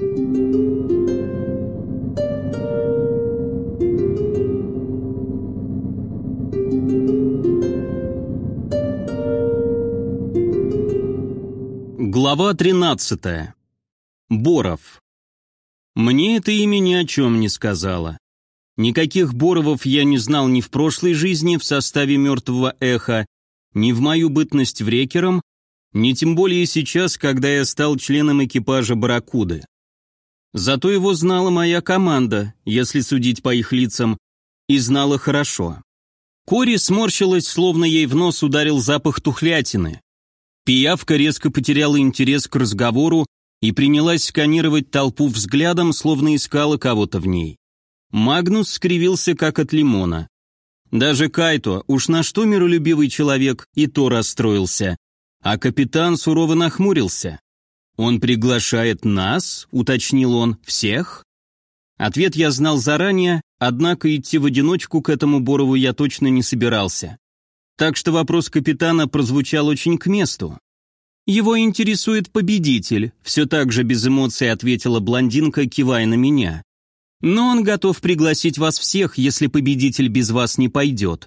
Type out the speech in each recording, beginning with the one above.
Глава 13. Боров. Мне это имя ни о чем не сказала. Никаких Боровов я не знал ни в прошлой жизни в составе мертвого эха, ни в мою бытность врекером, ни тем более сейчас, когда я стал членом экипажа «Барракуды». Зато его знала моя команда, если судить по их лицам, и знала хорошо. Кори сморщилась, словно ей в нос ударил запах тухлятины. Пиявка резко потеряла интерес к разговору и принялась сканировать толпу взглядом, словно искала кого-то в ней. Магнус скривился, как от лимона. Даже Кайто, уж на что миролюбивый человек, и то расстроился. А капитан сурово нахмурился. «Он приглашает нас?» — уточнил он. «Всех?» Ответ я знал заранее, однако идти в одиночку к этому Борову я точно не собирался. Так что вопрос капитана прозвучал очень к месту. «Его интересует победитель», — все так же без эмоций ответила блондинка, кивая на меня. «Но он готов пригласить вас всех, если победитель без вас не пойдет».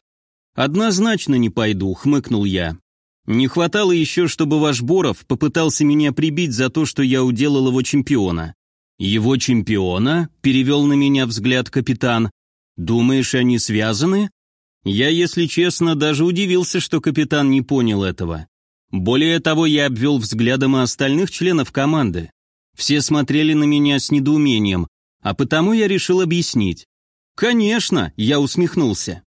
«Однозначно не пойду», — хмыкнул я. «Не хватало еще, чтобы ваш Боров попытался меня прибить за то, что я уделал его чемпиона». «Его чемпиона?» — перевел на меня взгляд капитан. «Думаешь, они связаны?» Я, если честно, даже удивился, что капитан не понял этого. Более того, я обвел взглядом и остальных членов команды. Все смотрели на меня с недоумением, а потому я решил объяснить. «Конечно», — я усмехнулся.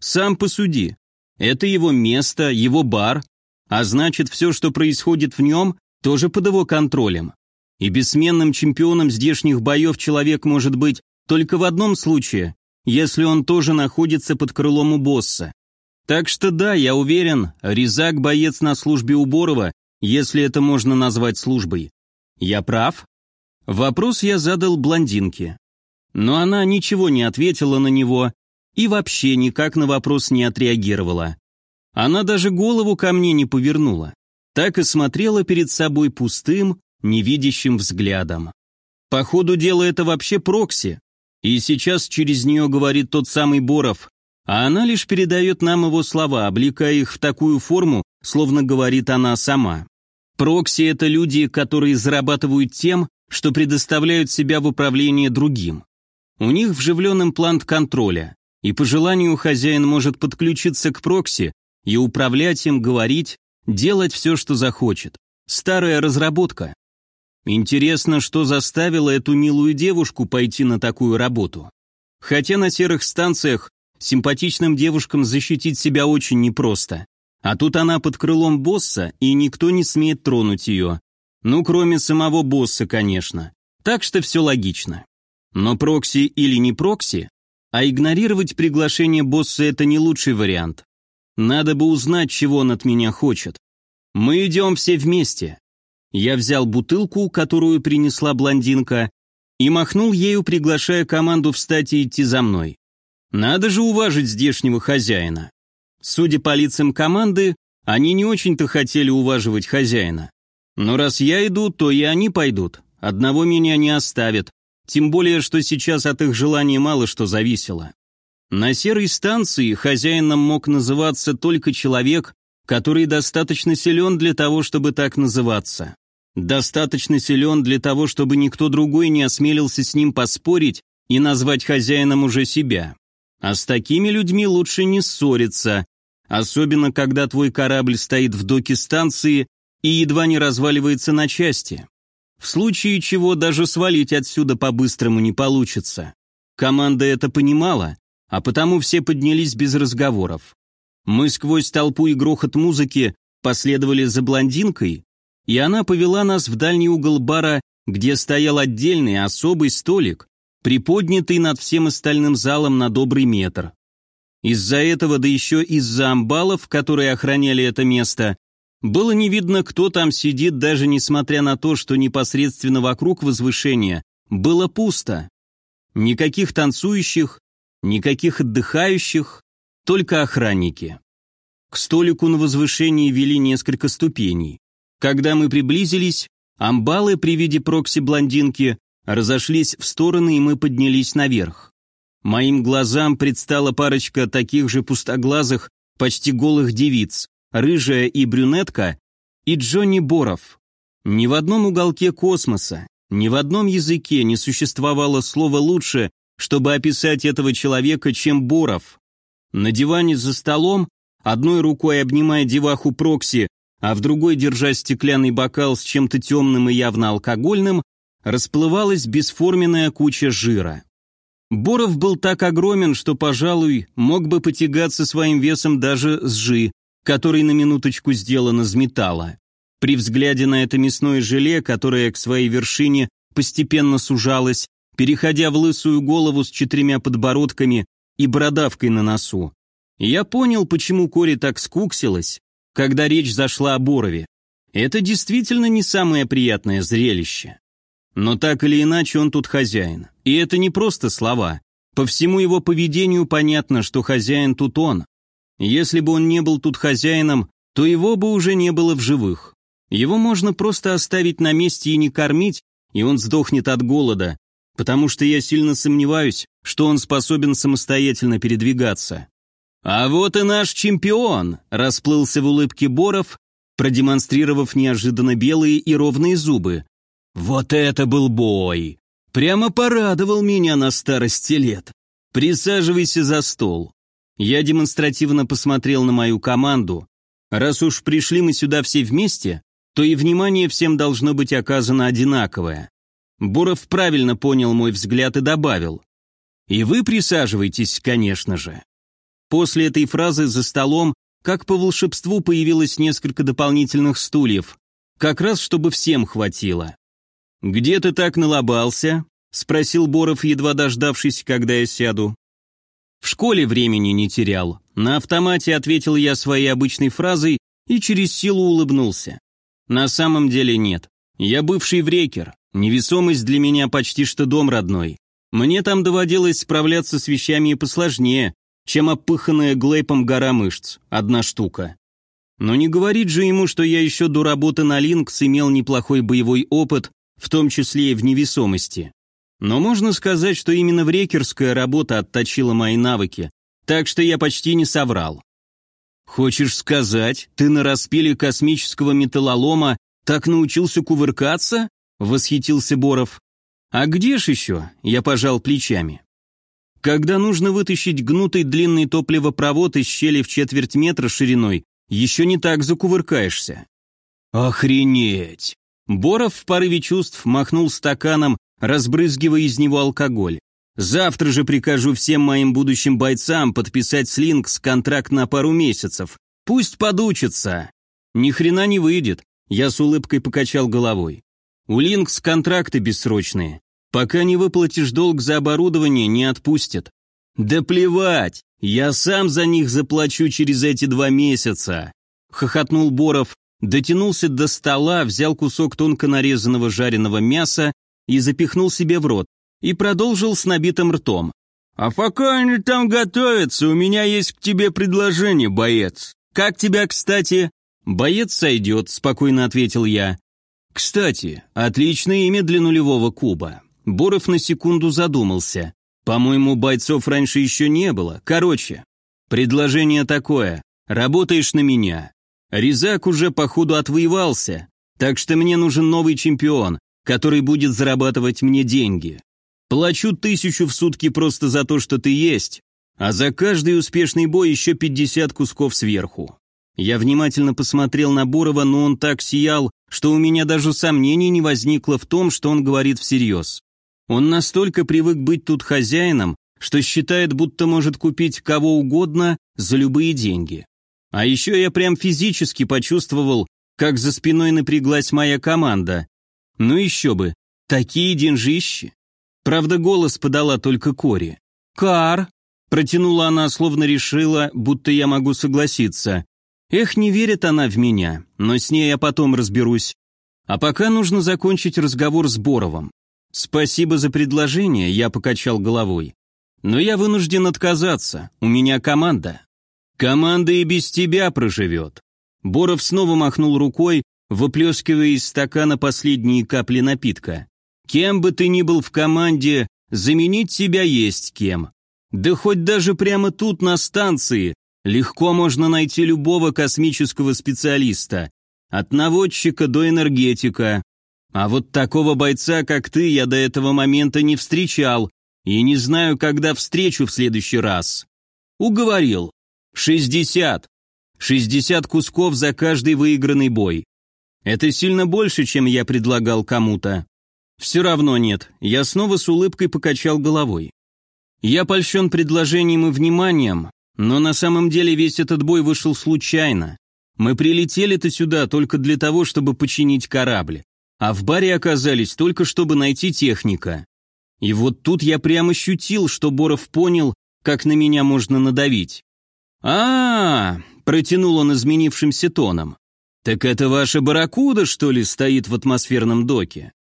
«Сам посуди. Это его место, его бар, а значит, все, что происходит в нем, тоже под его контролем. И бессменным чемпионом здешних боев человек может быть только в одном случае, если он тоже находится под крылом у босса. Так что да, я уверен, Резак боец на службе у Борова, если это можно назвать службой. Я прав? Вопрос я задал блондинке. Но она ничего не ответила на него и вообще никак на вопрос не отреагировала. Она даже голову ко мне не повернула. Так и смотрела перед собой пустым, невидящим взглядом. По ходу дела это вообще прокси. И сейчас через нее говорит тот самый Боров, а она лишь передает нам его слова, облекая их в такую форму, словно говорит она сама. Прокси – это люди, которые зарабатывают тем, что предоставляют себя в управление другим. У них вживлен имплант контроля, и по желанию хозяин может подключиться к прокси и управлять им, говорить, делать все, что захочет. Старая разработка. Интересно, что заставило эту милую девушку пойти на такую работу. Хотя на серых станциях Симпатичным девушкам защитить себя очень непросто. А тут она под крылом босса, и никто не смеет тронуть ее. Ну, кроме самого босса, конечно. Так что все логично. Но прокси или не прокси, а игнорировать приглашение босса это не лучший вариант. Надо бы узнать, чего он от меня хочет. Мы идем все вместе. Я взял бутылку, которую принесла блондинка, и махнул ею, приглашая команду встать и идти за мной. Надо же уважить здешнего хозяина. Судя по лицам команды, они не очень-то хотели уваживать хозяина. Но раз я иду, то и они пойдут. Одного меня не оставят. Тем более, что сейчас от их желания мало что зависело. На серой станции хозяином мог называться только человек, который достаточно силен для того, чтобы так называться. Достаточно силен для того, чтобы никто другой не осмелился с ним поспорить и назвать хозяином уже себя. А с такими людьми лучше не ссориться, особенно когда твой корабль стоит в доке станции и едва не разваливается на части. В случае чего даже свалить отсюда по-быстрому не получится. Команда это понимала, а потому все поднялись без разговоров. Мы сквозь толпу и грохот музыки последовали за блондинкой, и она повела нас в дальний угол бара, где стоял отдельный особый столик, приподнятый над всем остальным залом на добрый метр. Из-за этого, да еще из-за амбалов, которые охраняли это место, было не видно, кто там сидит, даже несмотря на то, что непосредственно вокруг возвышения было пусто. Никаких танцующих, никаких отдыхающих, только охранники. К столику на возвышении вели несколько ступеней. Когда мы приблизились, амбалы при виде прокси-блондинки разошлись в стороны, и мы поднялись наверх. Моим глазам предстала парочка таких же пустоглазых, почти голых девиц, рыжая и брюнетка, и Джонни Боров. Ни в одном уголке космоса, ни в одном языке не существовало слова лучше, чтобы описать этого человека, чем Боров. На диване за столом, одной рукой обнимая деваху Прокси, а в другой, держа стеклянный бокал с чем-то темным и явно алкогольным, расплывалась бесформенная куча жира. Боров был так огромен, что, пожалуй, мог бы потягаться своим весом даже с жи, который на минуточку сделан из металла. При взгляде на это мясное желе, которое к своей вершине постепенно сужалось, переходя в лысую голову с четырьмя подбородками и бородавкой на носу, я понял, почему Кори так скуксилась, когда речь зашла о Борове. Это действительно не самое приятное зрелище. Но так или иначе он тут хозяин. И это не просто слова. По всему его поведению понятно, что хозяин тут он. Если бы он не был тут хозяином, то его бы уже не было в живых. Его можно просто оставить на месте и не кормить, и он сдохнет от голода, потому что я сильно сомневаюсь, что он способен самостоятельно передвигаться. «А вот и наш чемпион!» – расплылся в улыбке Боров, продемонстрировав неожиданно белые и ровные зубы. Вот это был бой! Прямо порадовал меня на старости лет. Присаживайся за стол. Я демонстративно посмотрел на мою команду. Раз уж пришли мы сюда все вместе, то и внимание всем должно быть оказано одинаковое. Буров правильно понял мой взгляд и добавил. И вы присаживайтесь, конечно же. После этой фразы за столом, как по волшебству, появилось несколько дополнительных стульев, как раз чтобы всем хватило. «Где ты так налобался?» — спросил Боров, едва дождавшись, когда я сяду. «В школе времени не терял». На автомате ответил я своей обычной фразой и через силу улыбнулся. На самом деле нет. Я бывший врекер. Невесомость для меня почти что дом родной. Мне там доводилось справляться с вещами и посложнее, чем опыханная глейпом гора мышц. Одна штука. Но не говорит же ему, что я еще до работы на Линкс имел неплохой боевой опыт в том числе и в невесомости. Но можно сказать, что именно врекерская работа отточила мои навыки, так что я почти не соврал. «Хочешь сказать, ты на распиле космического металлолома так научился кувыркаться?» — восхитился Боров. «А где ж еще?» — я пожал плечами. «Когда нужно вытащить гнутый длинный топливопровод из щели в четверть метра шириной, еще не так закувыркаешься». «Охренеть!» Боров в порыве чувств махнул стаканом, разбрызгивая из него алкоголь. «Завтра же прикажу всем моим будущим бойцам подписать с Линкс контракт на пару месяцев. Пусть подучатся». «Ни хрена не выйдет», — я с улыбкой покачал головой. «У Линкс контракты бессрочные. Пока не выплатишь долг за оборудование, не отпустят». «Да плевать, я сам за них заплачу через эти два месяца», — хохотнул Боров, дотянулся до стола, взял кусок тонко нарезанного жареного мяса и запихнул себе в рот, и продолжил с набитым ртом. «А пока они там готовятся, у меня есть к тебе предложение, боец. Как тебя, кстати?» «Боец сойдет», — спокойно ответил я. «Кстати, отличное имя для нулевого куба». Боров на секунду задумался. «По-моему, бойцов раньше еще не было. Короче, предложение такое. Работаешь на меня. Резак уже, походу, отвоевался, так что мне нужен новый чемпион, который будет зарабатывать мне деньги. Плачу тысячу в сутки просто за то, что ты есть, а за каждый успешный бой еще 50 кусков сверху. Я внимательно посмотрел на Бурова, но он так сиял, что у меня даже сомнений не возникло в том, что он говорит всерьез. Он настолько привык быть тут хозяином, что считает, будто может купить кого угодно за любые деньги. А еще я прям физически почувствовал, как за спиной напряглась моя команда. Ну еще бы, такие деньжищи. Правда, голос подала только Кори. «Кар!» – протянула она, словно решила, будто я могу согласиться. Эх, не верит она в меня, но с ней я потом разберусь. А пока нужно закончить разговор с Боровым. Спасибо за предложение, я покачал головой. Но я вынужден отказаться, у меня команда. Команда и без тебя проживет. Боров снова махнул рукой, выплескивая из стакана последние капли напитка. Кем бы ты ни был в команде, заменить тебя есть кем. Да хоть даже прямо тут, на станции, легко можно найти любого космического специалиста. От наводчика до энергетика. А вот такого бойца, как ты, я до этого момента не встречал, и не знаю, когда встречу в следующий раз. Уговорил. Шестьдесят. Шестьдесят кусков за каждый выигранный бой. Это сильно больше, чем я предлагал кому-то. Все равно нет, я снова с улыбкой покачал головой. Я польщен предложением и вниманием, но на самом деле весь этот бой вышел случайно. Мы прилетели-то сюда только для того, чтобы починить корабль, а в баре оказались только чтобы найти техника. И вот тут я прямо ощутил, что Боров понял, как на меня можно надавить. а, -а, -а протянул он изменившимся тоном. «Так это ваша барракуда, что ли, стоит в атмосферном доке?»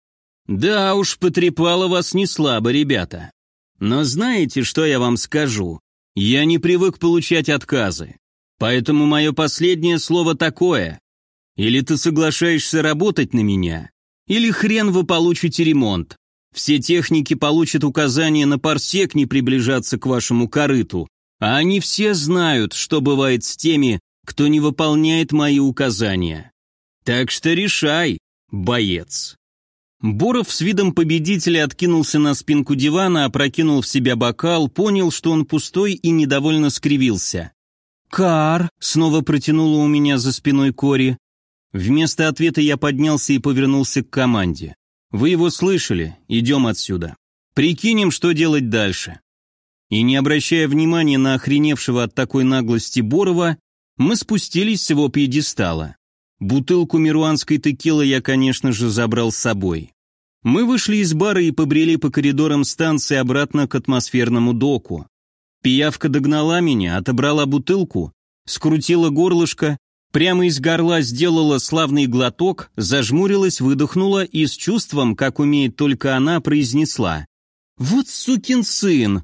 «Да уж, потрепало вас не слабо, ребята. Но знаете, что я вам скажу? Я не привык получать отказы. Поэтому мое последнее слово такое. Или ты соглашаешься работать на меня, или хрен вы получите ремонт. Все техники получат указание на парсек не приближаться к вашему корыту, а они все знают, что бывает с теми, кто не выполняет мои указания. Так что решай, боец. Боров с видом победителя откинулся на спинку дивана, опрокинул в себя бокал, понял, что он пустой и недовольно скривился. «Кар!» — снова протянула у меня за спиной Кори. Вместо ответа я поднялся и повернулся к команде. «Вы его слышали? Идем отсюда. Прикинем, что делать дальше». И не обращая внимания на охреневшего от такой наглости Борова, мы спустились с его пьедестала. Бутылку мируанской текилы я, конечно же, забрал с собой. Мы вышли из бара и побрели по коридорам станции обратно к атмосферному доку. Пиявка догнала меня, отобрала бутылку, скрутила горлышко, прямо из горла сделала славный глоток, зажмурилась, выдохнула и с чувством, как умеет только она, произнесла. «Вот сукин сын!»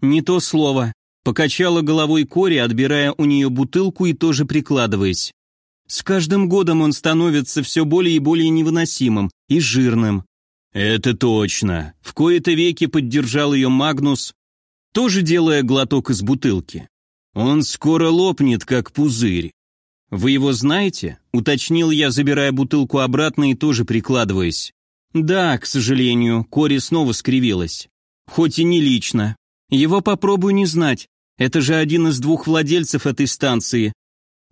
«Не то слово», — покачала головой Кори, отбирая у нее бутылку и тоже прикладываясь. С каждым годом он становится все более и более невыносимым и жирным. Это точно. В кои-то веки поддержал ее Магнус, тоже делая глоток из бутылки. Он скоро лопнет, как пузырь. Вы его знаете? Уточнил я, забирая бутылку обратно и тоже прикладываясь. Да, к сожалению, Кори снова скривилась. Хоть и не лично. Его попробую не знать. Это же один из двух владельцев этой станции.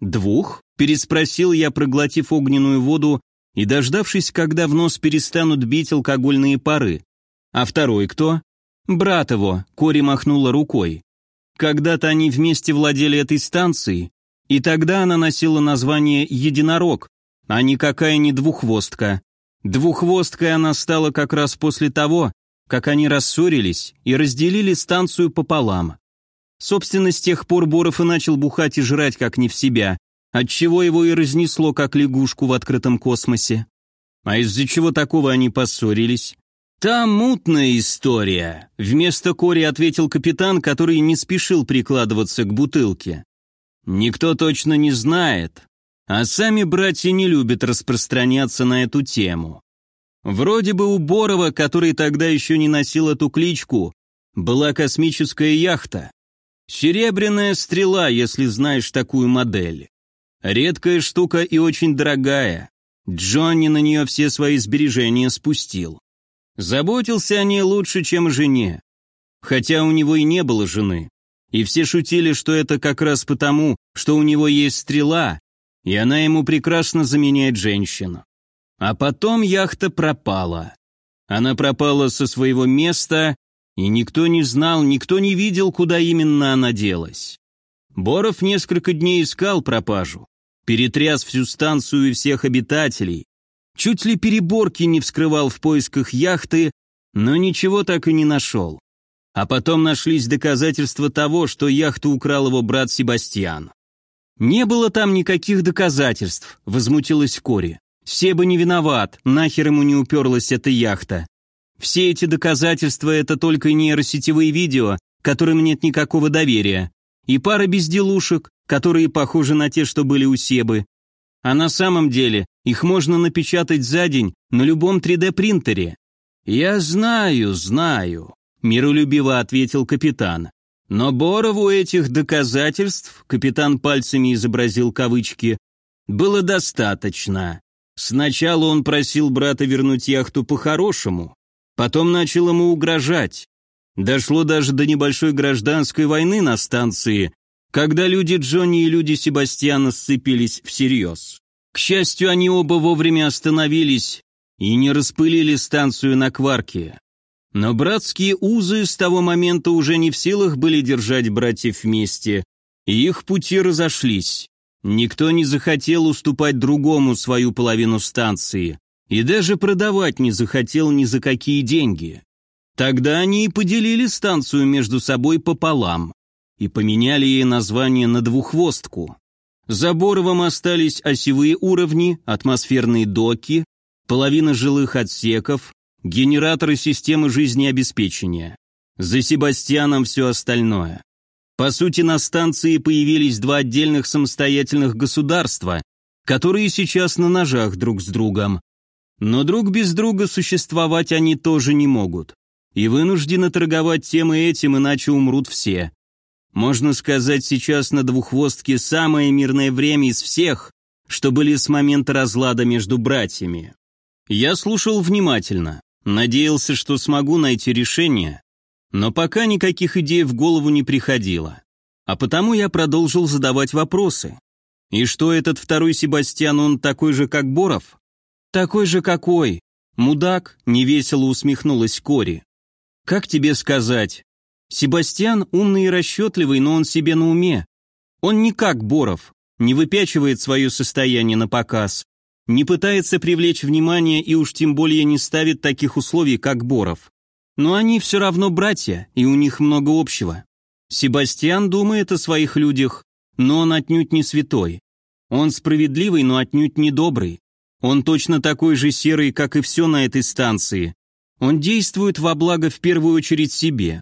Двух? Переспросил я, проглотив огненную воду и дождавшись, когда в нос перестанут бить алкогольные пары. А второй кто? Брат его, Кори махнула рукой. Когда-то они вместе владели этой станцией, и тогда она носила название «Единорог», а никакая не двуххвостка. Двуххвосткой она стала как раз после того, как они рассорились и разделили станцию пополам. Собственно, с тех пор Боров и начал бухать и жрать как не в себя, отчего его и разнесло, как лягушку в открытом космосе. А из-за чего такого они поссорились? «Там мутная история», — вместо Кори ответил капитан, который не спешил прикладываться к бутылке. «Никто точно не знает, а сами братья не любят распространяться на эту тему. Вроде бы у Борова, который тогда еще не носил эту кличку, была космическая яхта. Серебряная стрела, если знаешь такую модель. Редкая штука и очень дорогая. Джонни на нее все свои сбережения спустил. Заботился о ней лучше, чем о жене. Хотя у него и не было жены. И все шутили, что это как раз потому, что у него есть стрела, и она ему прекрасно заменяет женщину. А потом яхта пропала. Она пропала со своего места, и никто не знал, никто не видел, куда именно она делась. Боров несколько дней искал пропажу, перетряс всю станцию и всех обитателей, чуть ли переборки не вскрывал в поисках яхты, но ничего так и не нашел. А потом нашлись доказательства того, что яхту украл его брат Себастьян. «Не было там никаких доказательств», — возмутилась Кори. «Себа не виноват, нахер ему не уперлась эта яхта. Все эти доказательства — это только нейросетевые видео, которым нет никакого доверия и пара безделушек, которые похожи на те, что были у Себы. А на самом деле их можно напечатать за день на любом 3D-принтере. «Я знаю, знаю», — миролюбиво ответил капитан. «Но Борову этих доказательств, капитан пальцами изобразил кавычки, было достаточно. Сначала он просил брата вернуть яхту по-хорошему, потом начал ему угрожать. Дошло даже до небольшой гражданской войны на станции, когда люди Джонни и люди Себастьяна сцепились всерьез. К счастью, они оба вовремя остановились и не распылили станцию на кварке. Но братские узы с того момента уже не в силах были держать братьев вместе, и их пути разошлись. Никто не захотел уступать другому свою половину станции, и даже продавать не захотел ни за какие деньги. Тогда они и поделили станцию между собой пополам и поменяли ей название на двуххвостку. За остались осевые уровни, атмосферные доки, половина жилых отсеков, генераторы системы жизнеобеспечения. За Себастьяном все остальное. По сути, на станции появились два отдельных самостоятельных государства, которые сейчас на ножах друг с другом. Но друг без друга существовать они тоже не могут. И вынуждены торговать тем и этим, иначе умрут все. Можно сказать, сейчас на двуххвостке самое мирное время из всех, что были с момента разлада между братьями. Я слушал внимательно, надеялся, что смогу найти решение, но пока никаких идей в голову не приходило. А потому я продолжил задавать вопросы. И что этот второй Себастьян, он такой же, как Боров? Такой же какой? Мудак, невесело усмехнулась Кори. Как тебе сказать? Себастьян умный и расчетливый, но он себе на уме. Он не как Боров, не выпячивает свое состояние на показ, не пытается привлечь внимание и уж тем более не ставит таких условий, как Боров. Но они все равно братья, и у них много общего. Себастьян думает о своих людях, но он отнюдь не святой. Он справедливый, но отнюдь не добрый. Он точно такой же серый, как и все на этой станции. Он действует во благо в первую очередь себе.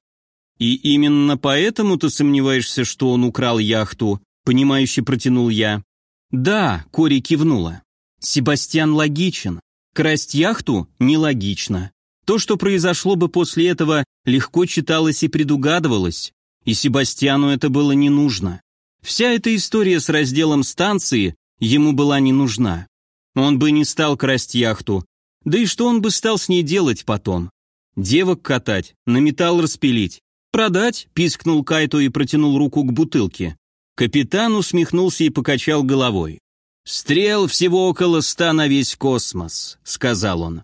«И именно поэтому ты сомневаешься, что он украл яхту?» — понимающе протянул я. «Да», — Кори кивнула. «Себастьян логичен. Красть яхту — нелогично. То, что произошло бы после этого, легко читалось и предугадывалось, и Себастьяну это было не нужно. Вся эта история с разделом станции ему была не нужна. Он бы не стал красть яхту, да и что он бы стал с ней делать потом? Девок катать, на металл распилить, «Продать», — пискнул Кайто и протянул руку к бутылке. Капитан усмехнулся и покачал головой. «Стрел всего около ста на весь космос», — сказал он.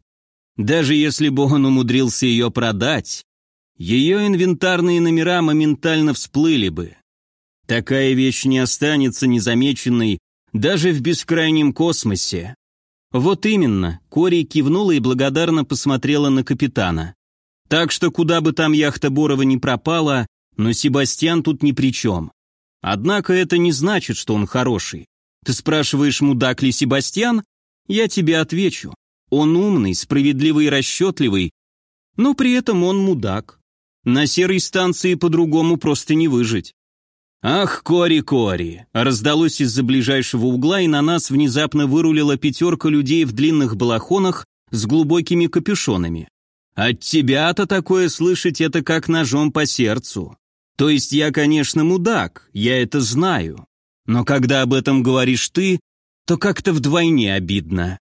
«Даже если бы он умудрился ее продать, ее инвентарные номера моментально всплыли бы. Такая вещь не останется незамеченной даже в бескрайнем космосе». «Вот именно», — Кори кивнула и благодарно посмотрела на капитана. Так что куда бы там яхта Борова не пропала, но Себастьян тут ни при чем. Однако это не значит, что он хороший. Ты спрашиваешь, мудак ли Себастьян? Я тебе отвечу. Он умный, справедливый и расчетливый, но при этом он мудак. На серой станции по-другому просто не выжить. «Ах, Кори-Кори!» раздалось из-за ближайшего угла, и на нас внезапно вырулила пятерка людей в длинных балахонах с глубокими капюшонами. От тебя-то такое слышать это как ножом по сердцу. То есть я, конечно, мудак, я это знаю. Но когда об этом говоришь ты, то как-то вдвойне обидно.